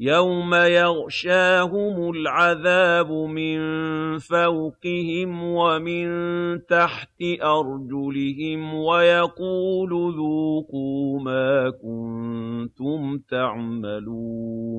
يَوْمَ يَغْشَاهُمُ الْعَذَابُ مِن فَوْقِهِمْ وَمِن تَحْتِ أَرْجُلِهِمْ وَيَقُولُ ذُوقُوا مَا كُنتُمْ تَعْمَلُونَ